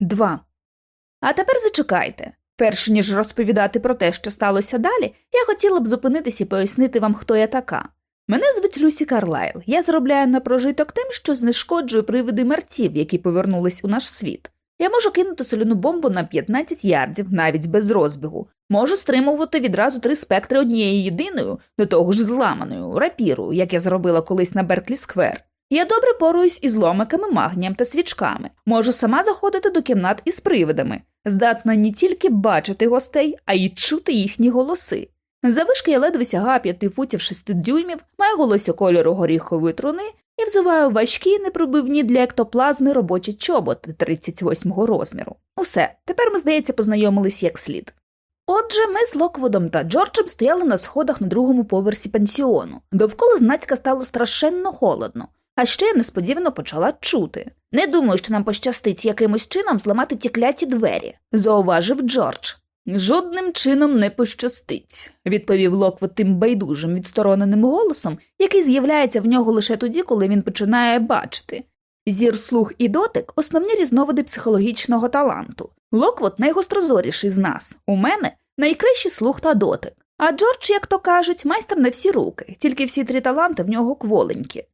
2. А тепер зачекайте. Перш ніж розповідати про те, що сталося далі, я хотіла б зупинитися і пояснити вам, хто я така. Мене звуть Люсі Карлайл. Я заробляю на прожиток тим, що знешкоджую привиди мерців, які повернулись у наш світ. Я можу кинути соляну бомбу на 15 ярдів, навіть без розбігу. Можу стримувати відразу три спектри однією єдиною, до того ж зламаною, рапіру, як я зробила колись на Берклі Сквер. Я добре поруюсь із ломиками, магнієм та свічками. Можу сама заходити до кімнат із привидами, здатна не тільки бачити гостей, а й чути їхні голоси. Завишки я ледве сягаю п'яти футів шести дюймів, маю голосі кольору горіхової труни і взуваю важкі непробивні для ектоплазми робочі чоботи 38-го розміру. Усе, тепер ми, здається, познайомились як слід. Отже, ми з Локводом та Джорджем стояли на сходах на другому поверсі пансіону. Довкола знацька стало страшенно холодно, а ще я несподівано почала чути. Не думаю, що нам пощастить якимось чином зламати ті кляті двері, зауважив Джордж. Жодним чином не пощастить, відповів Локвуд тим байдужим відстороненим голосом, який з'являється в нього лише тоді, коли він починає бачити. Зір, слух і дотик основні різновиди психологічного таланту. Локвуд найгострозоріший з нас. У мене найкращий слух та дотик. А Джордж, як то кажуть, майстер на всі руки, тільки всі три таланти в нього кволенькі.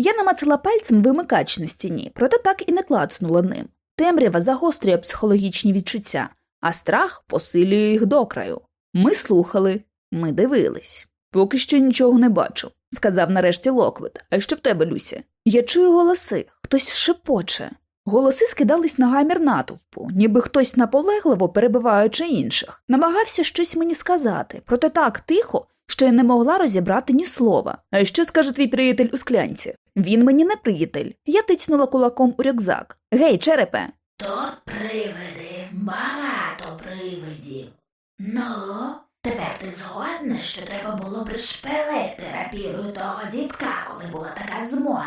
Я намацала пальцем вимикач на стіні, проте так і не клацнула ним. Темрява загострює психологічні відчуття, а страх посилює їх докраю. Ми слухали, ми дивились. Поки що нічого не бачу, сказав нарешті Локвід. А що в тебе, Люся? Я чую голоси, хтось шепоче. Голоси скидались на гамір натовпу, ніби хтось наполегливо, перебиваючи інших, намагався щось мені сказати, проте так тихо, що я не могла розібрати ні слова. А що скаже твій приятель у склянці? Він мені не приятель. Я тицнула кулаком у рюкзак. Гей, черепе. Тут привиди, багато привидів. Ну, тепер ти згодна, що треба було пришпилити рапіру того дідка, коли була така змога.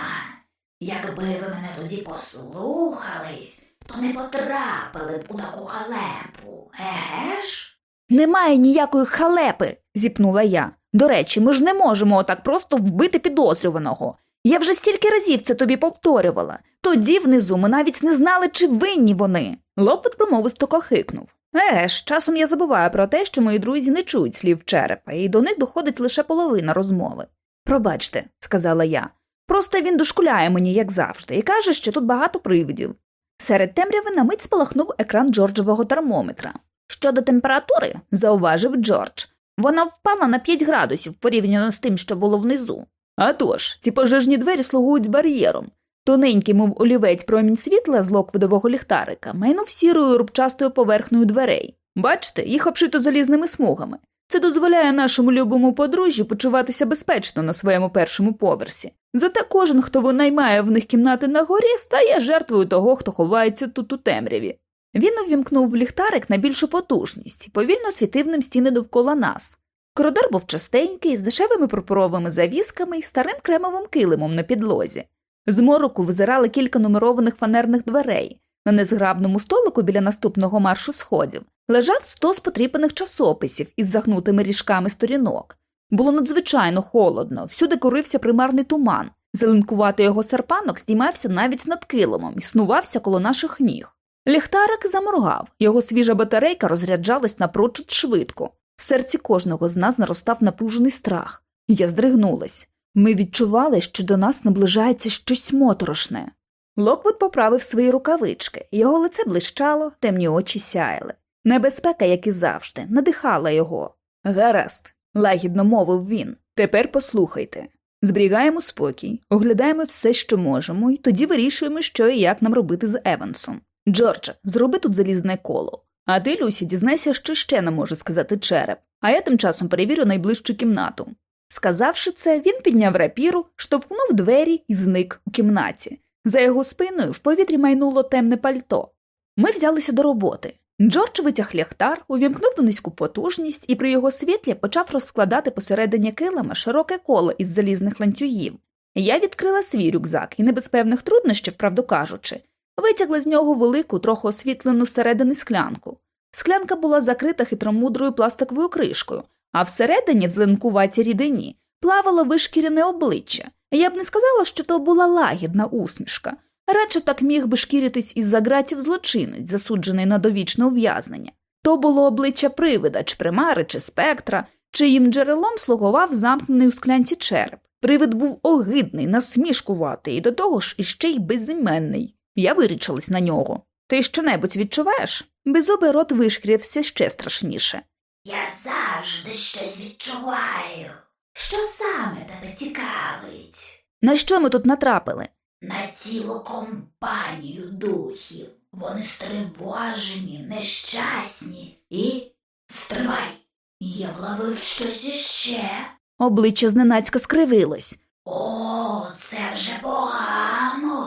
Якби ви мене тоді послухались, то не потрапили б у таку халепу, еге ж? Немає ніякої халепи, зіпнула я. До речі, ми ж не можемо отак просто вбити підозрюваного. Я вже стільки разів це тобі повторювала. Тоді внизу ми навіть не знали, чи винні вони. Локвуд промовисто кохикнув. Еге ж, часом я забуваю про те, що мої друзі не чують слів черепа, і до них доходить лише половина розмови. Пробачте, сказала я. Просто він дошкуляє мені, як завжди, і каже, що тут багато привидів. Серед темряви на мить спалахнув екран Джорджового термометра. Щодо температури, зауважив Джордж, вона впала на 5 градусів порівняно з тим, що було внизу. А тож, ці пожежні двері слугують бар'єром. Тоненький, мов олівець промінь світла з локвидового ліхтарика, майнув сірою рубчастою поверхнею дверей. Бачите, їх обшито залізними смугами. Це дозволяє нашому любому подружжю почуватися безпечно на своєму першому поверсі. Зате кожен, хто винаймає в них кімнати на горі, стає жертвою того, хто ховається тут у темряві. Він увімкнув ліхтарик на більшу потужність повільно світив ним стіни довкола нас. Коридор був частенький, з дешевими пурпуровими завісками і старим кремовим килимом на підлозі. З мороку визирали кілька нумерованих фанерних дверей. На незграбному столику біля наступного маршу сходів лежав сто потріпаних часописів із загнутими ріжками сторінок. Було надзвичайно холодно, всюди курився примарний туман. Зеленкуватий його серпанок здіймався навіть над килимом і снувався коло наших ніг. Ліхтарик заморгав, його свіжа батарейка розряджалась напрочуд швидко. В серці кожного з нас наростав напружений страх. Я здригнулась. Ми відчували, що до нас наближається щось моторошне. Локвуд поправив свої рукавички, його лице блищало, темні очі сяяли. Небезпека, як і завжди, надихала його. Гаразд, лагідно мовив він. Тепер послухайте. Зберігаємо спокій, оглядаємо все, що можемо, і тоді вирішуємо, що і як нам робити з Евансом. Джордже, зроби тут залізне коло. А ти, Люсі, дізнайся, що ще не може сказати череп, а я тим часом перевірю найближчу кімнату. Сказавши це, він підняв рапіру, штовхнув двері і зник у кімнаті. За його спиною в повітрі майнуло темне пальто. Ми взялися до роботи. Джордж витяг ліхтар, увімкнув на низьку потужність і при його світлі почав розкладати посередині килима широке коло із залізних ланцюгів. Я відкрила свій рюкзак і не без певних труднощів, правду кажучи, витягла з нього велику, трохи освітлену зсередини склянку. Склянка була закрита хитромудрою пластиковою кришкою, а всередині, в зеленкуватій рідині, плавало вишкірене обличчя. Я б не сказала, що то була лагідна усмішка, Радше так міг би шкіритись із за ґратів злочинець, засуджений на довічне ув'язнення. То було обличчя привида, чи примари, чи спектра, чиїм джерелом слугував замкнений у склянці череп. Привид був огидний, насмішкуватий і до того ж іще й безіменний. Я вирічилась на нього. Ти щонебудь відчуваєш? Беззубий рот вишкірився ще страшніше. Я завжди щось відчуваю. Що саме тебе цікавить? На що ми тут натрапили? На цілу компанію духів. Вони стривожені, нещасні і. Стривай! Я вловив щось іще. Обличчя зненацька скривилось. О, це вже погано.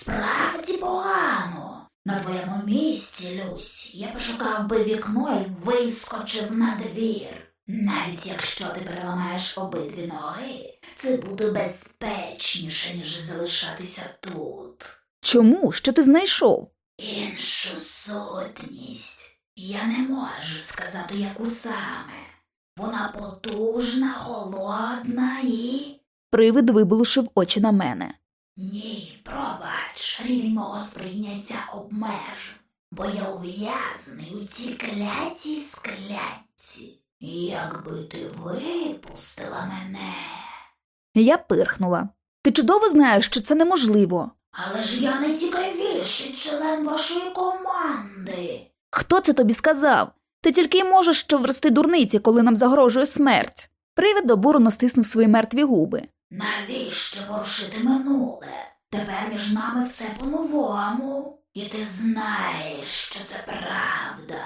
Справді погано. На твоєму місці, Люсь, я пошукав би вікно і вискочив на двір. Навіть якщо ти переламаєш обидві ноги, це буде безпечніше, ніж залишатися тут. Чому? Що ти знайшов? Іншу сутність. Я не можу сказати, яку саме. Вона потужна, холодна і. Привид виблушив очі на мене. Ні, пробач, рівень мого сприйняття обмежен, бо я ув'язаний у цій клятій склянці. Якби ти випустила мене. Я пирхнула. Ти чудово знаєш, що це неможливо. Але ж я найцікавіший член вашої команди. Хто це тобі сказав? Ти тільки й можеш що врести дурниці, коли нам загрожує смерть. Привид обурено стиснув свої мертві губи. Навіщо порушити минуле? Тепер між нами все по-новому, і ти знаєш, що це правда.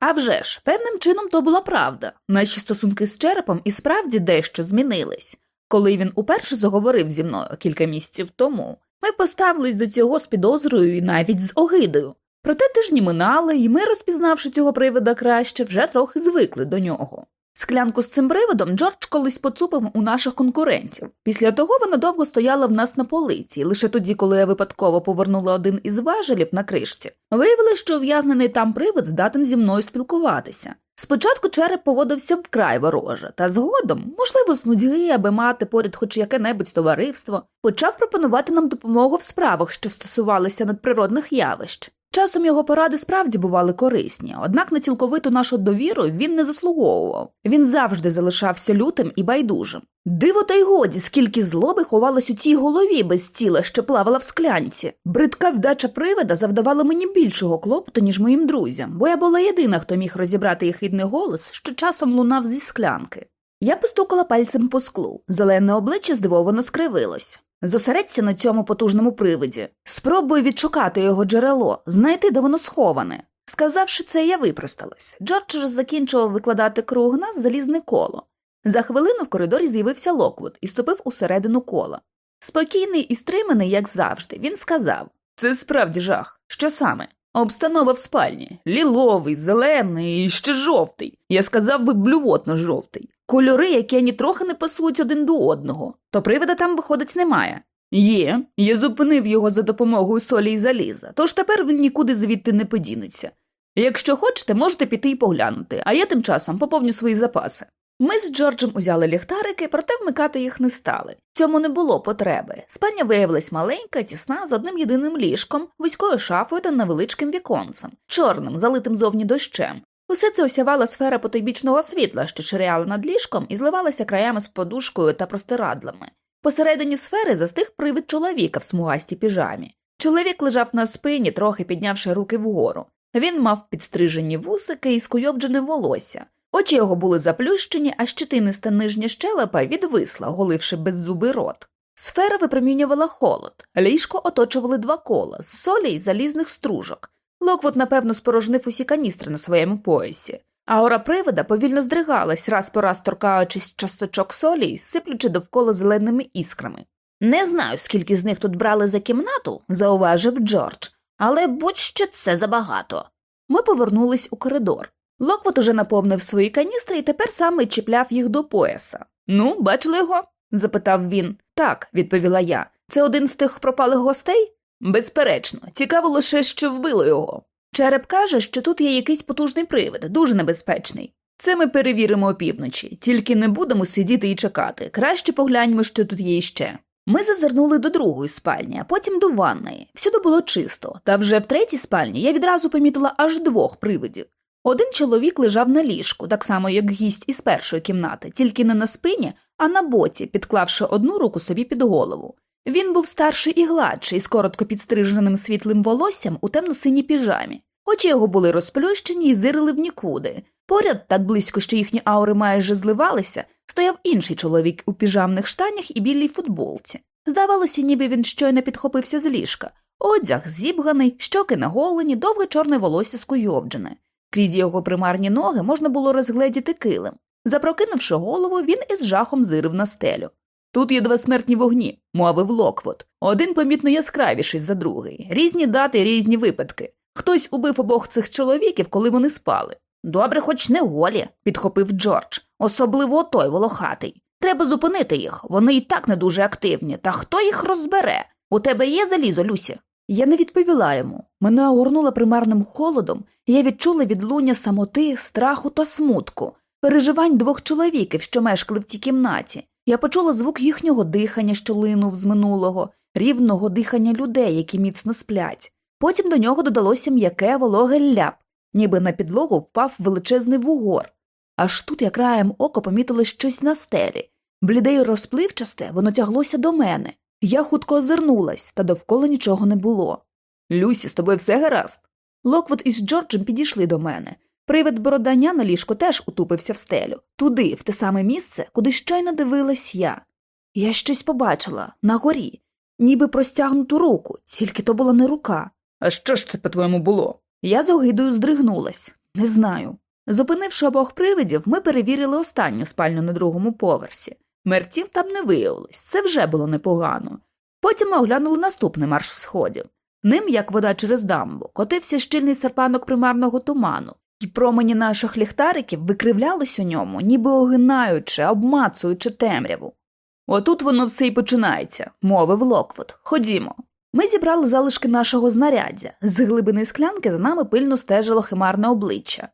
А вже ж, певним чином то була правда. Наші стосунки з черепом і справді дещо змінились. Коли він уперше заговорив зі мною кілька місяців тому, ми поставились до цього з підозрою і навіть з огидою. Проте тижні минали, і ми, розпізнавши цього привида краще, вже трохи звикли до нього. Склянку з цим привидом Джордж колись поцупив у наших конкурентів. Після того вона довго стояла в нас на полиці, лише тоді, коли я випадково повернула один із важелів на кришці, виявилося, що ув'язнений там привид здатен зі мною спілкуватися. Спочатку череп поводився вкрай вороже, та згодом, можливо, з нудьги, аби мати поряд хоч яке-небудь товариство, почав пропонувати нам допомогу в справах, що стосувалися надприродних явищ. Часом його поради справді бували корисні, однак на цілковиту нашу довіру він не заслуговував. Він завжди залишався лютим і байдужим. Диво та й годі, скільки злоби ховалось у цій голові без тіла, що плавала в склянці. Бридка вдача привида завдавала мені більшого клопоту, ніж моїм друзям, бо я була єдина, хто міг розібрати їх хідний голос, що часом лунав зі склянки. Я постукала пальцем по склу. Зелене обличчя здивовано скривилось. Зосередься на цьому потужному привиді. Спробуй відшукати його джерело, знайти, де воно сховане. Сказавши це, я випросталась. Джордж закінчував викладати круг нас залізне коло. За хвилину в коридорі з'явився Локвуд і ступив усередину кола. Спокійний і стриманий, як завжди, він сказав Це справді жах. Що саме? Обстанова в спальні ліловий, зелений і ще жовтий. Я сказав би блювотно жовтий. Кольори, які ані трохи не пасують один до одного, то привида там, виходить, немає. Є, я зупинив його за допомогою солі і заліза, тож тепер він нікуди звідти не подінеться. Якщо хочете, можете піти і поглянути, а я тим часом поповню свої запаси. Ми з Джорджем узяли ліхтарики, проте вмикати їх не стали. Цьому не було потреби. Спальня виявилась маленька, тісна, з одним єдиним ліжком, вузькою шафою та невеличким віконцем, чорним, залитим зовні дощем. Усе це осявала сфера потойбічного світла, що ширяла над ліжком і зливалася краями з подушкою та простирадлами. Посередині сфери застиг привид чоловіка в смугастій піжамі. Чоловік лежав на спині, трохи піднявши руки вгору. Він мав підстрижені вусики і скуйовджене волосся. Очі його були заплющені, а щетиниста нижня щелепа відвисла, оголивши беззубий рот. Сфера випромінювала холод, ліжко оточували два кола з солі й залізних стружок. Локвуд, напевно, спорожнив усі каністри на своєму поясі. Аура привида повільно здригалась, раз по раз торкаючись часточок солі й сиплючи довкола зеленими іскрами. Не знаю, скільки з них тут брали за кімнату, зауважив Джордж, але будь-що це забагато. Ми повернулись у коридор. Локвот уже наповнив свої каністри і тепер саме чіпляв їх до пояса. Ну, бачили його? запитав він. Так, відповіла я. Це один з тих пропалих гостей? Безперечно, цікаво лише, що вбило його. Череп каже, що тут є якийсь потужний привид, дуже небезпечний. Це ми перевіримо опівночі, тільки не будемо сидіти і чекати. Краще погляньмо, що тут є іще. Ми зазирнули до другої спальні, а потім до ванної. Всюди було чисто, та вже в третій спальні я відразу помітила аж двох привидів. Один чоловік лежав на ліжку, так само як гість із першої кімнати, тільки не на спині, а на боці, підклавши одну руку собі під голову. Він був старший і гладший, з коротко підстриженим світлим волоссям у темно-синій піжамі. Очі його були розплющені і зирили в нікуди. Поряд, так близько, що їхні аури майже зливалися, стояв інший чоловік у піжамних штанях і білій футболці. Здавалося, ніби він щойно підхопився з ліжка. Одяг зібганий, щоки наголені, довге чорне волосся скуйовджене. Крізь його примарні ноги можна було розгледіти килим. Запрокинувши голову, він із жахом зирив на стелю. Тут є два смертні вогні, мовив Локвот. Один помітно яскравіший за другий. Різні дати, різні випадки. Хтось убив обох цих чоловіків, коли вони спали. Добре, хоч не голі, підхопив Джордж, особливо той волохатий. Треба зупинити їх, вони і так не дуже активні, та хто їх розбере? У тебе є залізо, Люсі? Я не відповіла йому. Мене огорнула примарним холодом, і я відчула відлуння самоти, страху та смутку, переживань двох чоловіків, що мешкали в цій кімнаті. Я почула звук їхнього дихання, що линув з минулого, рівного дихання людей, які міцно сплять. Потім до нього додалося м'яке вологе ляп, ніби на підлогу впав величезний вугор. Аж тут я краєм ока помітила щось на стелі. Бліде й розпливчасте, воно тяглося до мене. Я хутко озирнулась, та довкола нічого не було. Люсі, з тобою все гаразд. Локвуд із Джорджем підійшли до мене. Привид бородання на ліжку теж утупився в стелю, туди, в те саме місце, куди щойно дивилась я. Я щось побачила нагорі, ніби простягнуту руку, тільки то була не рука. А що ж це, по-твоєму, було? Я з огидою здригнулась. Не знаю. Зупинивши обох привидів, ми перевірили останню спальню на другому поверсі. Мерців там не виявилось, це вже було непогано. Потім ми оглянули наступний марш сходів. Ним, як вода через дамбу, котився щільний серпанок примарного туману, і промені наших ліхтариків викривлялись у ньому, ніби огинаючи, обмацуючи темряву. Отут воно все й починається, мовив Локвуд. Ходімо. Ми зібрали залишки нашого знаряддя. З глибини склянки за нами пильно стежило химарне обличчя.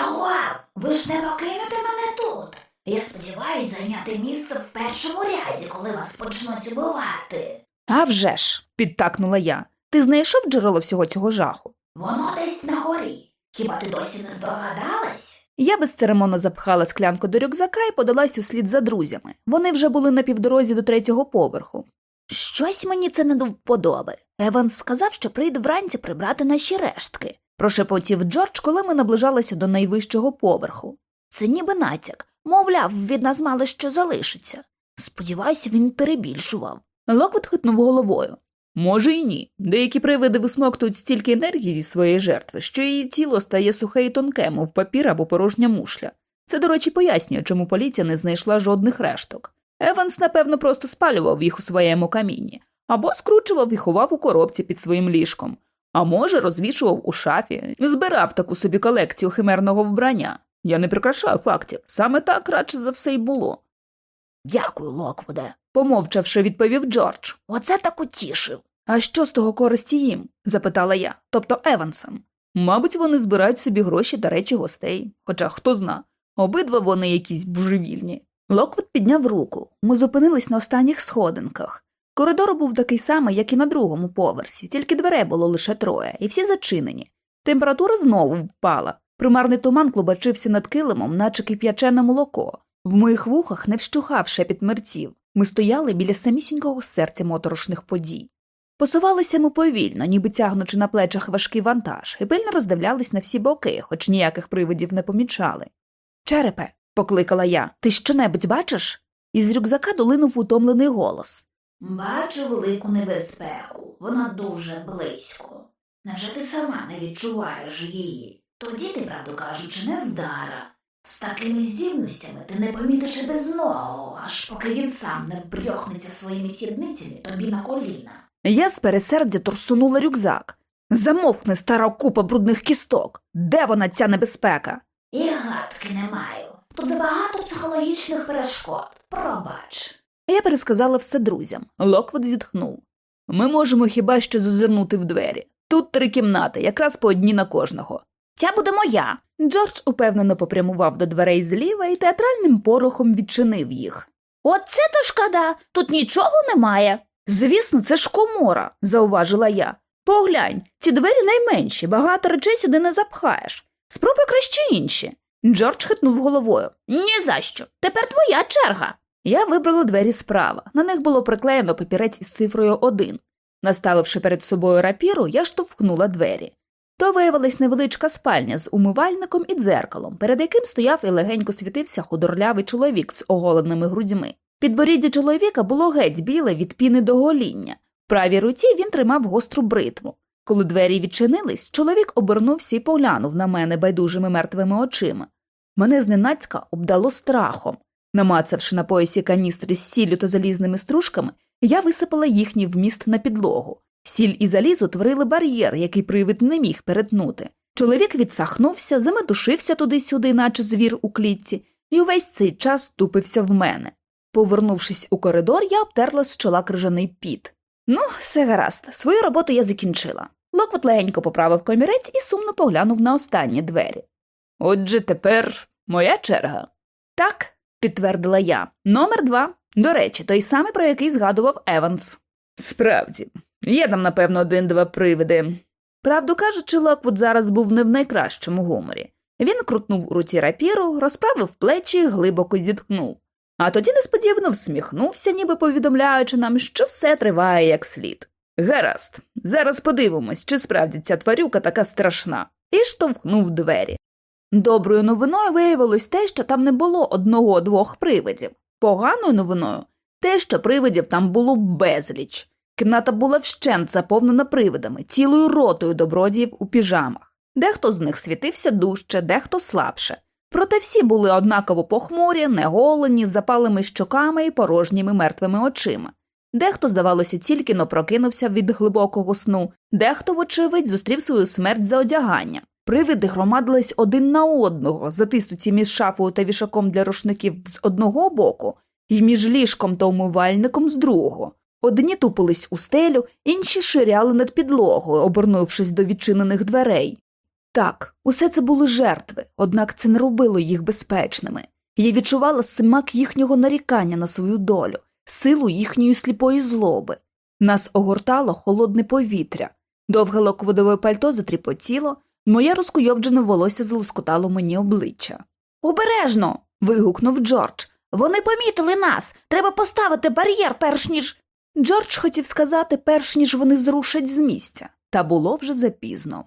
Агуав, ви ж не покинете мене тут. Я сподіваюся зайняти місце в першому ряді, коли вас почнуть убивати. «А вже ж!» – підтакнула я. Ти знайшов джерело всього цього жаху? Воно десь на горі. Хіба ти досі не здогадалась? Я безцеремонно запхала склянку до рюкзака і подалась услід за друзями. Вони вже були на півдорозі до третього поверху. Щось мені це не до вподоби. Еванс сказав, що прийде вранці прибрати наші рештки, прошепотів Джордж, коли ми наближалися до найвищого поверху. Це ніби натяк, мовляв, від нас мало що залишиться. Сподіваюся, він перебільшував. Локвуд хитнув головою. Може й ні. Деякі привиди висмоктують стільки енергії зі своєї жертви, що її тіло стає сухе і тонке, мов папір або порожня мушля. Це, до речі, пояснює, чому поліція не знайшла жодних решток. Еванс, напевно, просто спалював їх у своєму камінні, або скручував і ховав у коробці під своїм ліжком, а може, розвішував у шафі, збирав таку собі колекцію химерного вбрання. Я не прикрашаю фактів, саме так радше за все й було. Дякую, Локвуде, помовчавши, відповів Джордж. Оце так утішив. А що з того користі їм? запитала я, тобто Евансом. Мабуть, вони збирають собі гроші та речі гостей, хоча хто зна, обидва вони якісь божевільні. Локвуд підняв руку. Ми зупинились на останніх сходинках. Коридор був такий самий, як і на другому поверсі, тільки дверей було лише троє, і всі зачинені. Температура знову впала. Примарний туман клубачився над килимом, наче кип'ячене молоко. В моїх вухах не вщухав шепіт мерців. Ми стояли біля самісінького серця моторошних подій. Посувалися ми повільно, ніби тягнучи на плечах важкий вантаж, і пильно роздивлялись на всі боки, хоч ніяких привидів не помічали. Черепе, покликала я, ти щонебудь бачиш? Із рюкзака долинув утомлений голос. Бачу велику небезпеку, вона дуже близько. Невже ти сама не відчуваєш її? Тоді ти, правду кажучи, нездара. З такими здібностями ти не помітиш і безногого, аж поки він сам не брьохнеться своїми сідницями тобі на коліна. Я з пересердя торсонула рюкзак. Замовкни, стара купа брудних кісток. Де вона, ця небезпека? І гадки не маю. Тут забагато психологічних перешкод. Пробач. Я пересказала все друзям. Локвуд зітхнув. Ми можемо хіба що зазирнути в двері. Тут три кімнати, якраз по одній на кожного. Ця буде моя. Джордж упевнено попрямував до дверей зліва і театральним порохом відчинив їх. Оце то шкода, тут нічого немає. Звісно, це ж комора, зауважила я. Поглянь, ці двері найменші, багато речей сюди не запхаєш. Спробуй краще інші. Джордж хитнув головою. «Ні за що. Тепер твоя черга. Я вибрала двері справа. На них було приклеєно папірець із цифрою 1. Наставивши перед собою рапіру, я штовхнула двері. То виявилась невеличка спальня з умивальником і дзеркалом, перед яким стояв і легенько світився худорлявий чоловік з оголеними грудьми. Підборіддя чоловіка було геть біле від піни до гоління. В правій руці він тримав гостру бритву. Коли двері відчинились, чоловік обернувся і поглянув на мене байдужими мертвими очима. Мене зненацька обдало страхом. Намацавши на поясі каністри з сіллю та залізними стружками, я висипала їхній вміст на підлогу. Сіль і заліз утворили бар'єр, який привид не міг перетнути. Чоловік відсахнувся, заметушився туди-сюди, наче звір у клітці, і увесь цей час тупився в мене. Повернувшись у коридор, я обтерла з чола крижаний піт. Ну, все гаразд, свою роботу я закінчила. Локвот легенько поправив комірець і сумно поглянув на останні двері. Отже, тепер моя черга. Так, підтвердила я. Номер два. До речі, той самий, про який згадував Еванс. Справді, є там, напевно, один-два привиди. Правду кажучи, Локвуд зараз був не в найкращому гуморі. Він крутнув у руці рапіру, розправив плечі глибоко зітхнув. А тоді несподівано всміхнувся, ніби повідомляючи нам, що все триває як слід. Гаразд, зараз подивимось, чи справді ця тварюка така страшна, і штовхнув двері. Доброю новиною виявилось те, що там не було одного-двох привидів. Поганою новиною те, що привидів там було безліч. Кімната була вщент заповнена привидами, цілою ротою добродіїв у піжамах. Дехто з них світився дужче, дехто слабше. Проте всі були однаково похмурі, неголені, з запалими щоками і порожніми мертвими очима. Дехто, здавалося, тільки но прокинувся від глибокого сну, дехто, вочевидь, зустрів свою смерть за одяганням. Привиди громадились один на одного, затиснуті між шафою та вішаком для рушників з одного боку, і між ліжком та умивальником з другого. Одні тупились у стелю, інші ширяли над підлогою, обернувшись до відчинених дверей. Так, усе це були жертви, однак це не робило їх безпечними. Я відчувала смак їхнього нарікання на свою долю, силу їхньої сліпої злоби. Нас огортало холодне повітря, довге лоководове пальто затріпотіло, моє розкуйовджене волосся залоскотало мені обличчя. Обережно. вигукнув Джордж. Вони помітили нас. Треба поставити бар'єр, перш ніж. Джордж хотів сказати, перш ніж вони зрушать з місця, та було вже запізно.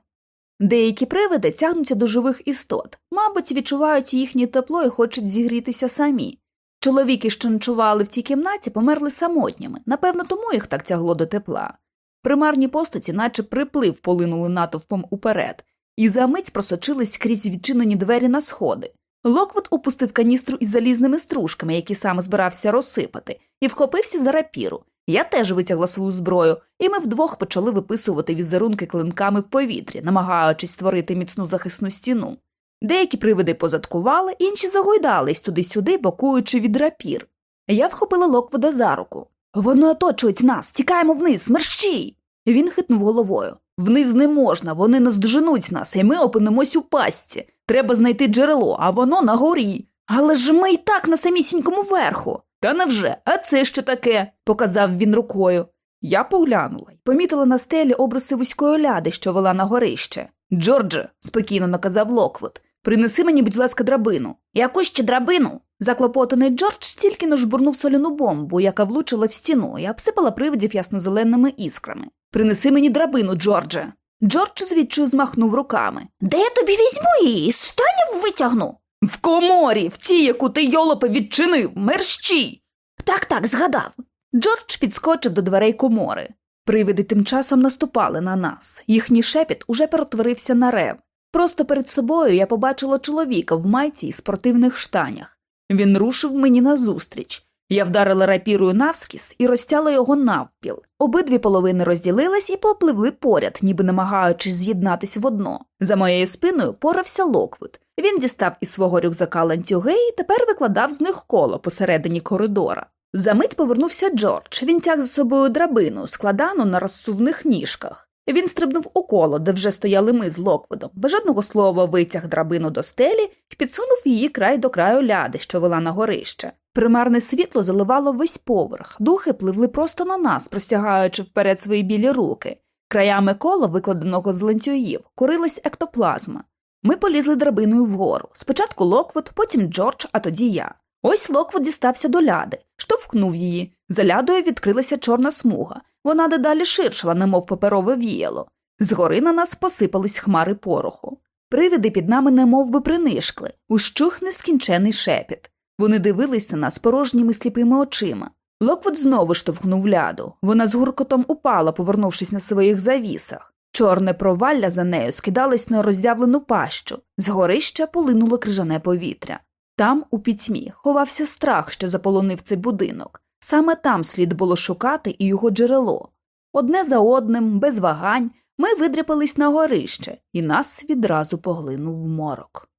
Деякі привиди тягнуться до живих істот, мабуть, відчувають їхнє тепло і хочуть зігрітися самі. Чоловіки, що ночували в цій кімнаті, померли самотніми, напевно, тому їх так тягло до тепла. Примарні постаті, наче приплив, полинули натовпом уперед, і за мить просочились крізь відчинені двері на сходи. Локвуд упустив каністру із залізними стружками, які сам збирався розсипати, і вхопився за рапіру. Я теж витягла свою зброю, і ми вдвох почали виписувати візерунки клинками в повітрі, намагаючись створити міцну захисну стіну. Деякі привиди позадкували, інші загойдались туди-сюди, бокуючи від рапір. Я вхопила Локвуда за руку. Вони оточують нас, тікаємо вниз, мерщій. Він хитнув головою. Вниз не можна, вони наздоженуть нас, і ми опинимось у пастці. Треба знайти джерело, а воно нагорі. Але ж ми і так на самісінькому верху. Та невже? А це що таке? показав він рукою. Я поглянула і помітила на стелі обриси вузької ляди, що вела на горище. Джордже, спокійно наказав Локвуд, принеси мені, будь ласка, драбину. Яку ще драбину? Заклопотаний Джордж щосили жбурнув соляну бомбу, яка влучила в стіну, і обсипала привидів яснозеленими іскрами. Принеси мені драбину, Джордже. Джордж звідчою змахнув руками. Де я тобі візьму її? З штанів витягну? В коморі, в тій, яку ти йолопе відчинив, мерщій. Так, так, згадав. Джордж підскочив до дверей комори. Привиди тим часом наступали на нас. Їхній шепіт уже перетворився на рев. Просто перед собою я побачила чоловіка в майці і спортивних штанях. Він рушив мені назустріч. Я вдарила рапірою навскіс і розтяла його навпіл. Обидві половини розділились і попливли поряд, ніби намагаючись з'єднатись в одно. За моєю спиною порався Локвуд. Він дістав із свого рюкзака ланцюги і тепер викладав з них коло посередині коридора. За мить повернувся Джордж. Він тяг за собою драбину, складану на розсувних ніжках. Він стрибнув у коло, де вже стояли ми з Локвудом, без жодного слова витяг драбину до стелі і підсунув її край до краю ляди, що вела на горище. Примарне світло заливало весь поверх, духи пливли просто на нас, простягаючи вперед свої білі руки. Краями кола, викладеного з ланцюгів, курилась ектоплазма. Ми полізли драбиною вгору. Спочатку Локвуд, потім Джордж, а тоді я. Ось Локвуд дістався до ляди, штовхнув її. За лядою відкрилася чорна смуга. Вона дедалі ширшила, немов паперове віяло. Згори на нас посипались хмари пороху. Привиди під нами немов би принишкли, ущух нескінченний шепіт. Вони дивились на нас порожніми сліпими очима. Локвуд знову штовхнув ляду. Вона з гуркотом упала, повернувшись на своїх завісах. Чорне провалля за нею скидалось на роззявлену пащу, з горища полинуло крижане повітря. Там, у пітьмі, ховався страх, що заполонив цей будинок. Саме там слід було шукати і його джерело. Одне за одним, без вагань, ми видряпались на горище, і нас відразу поглинув морок.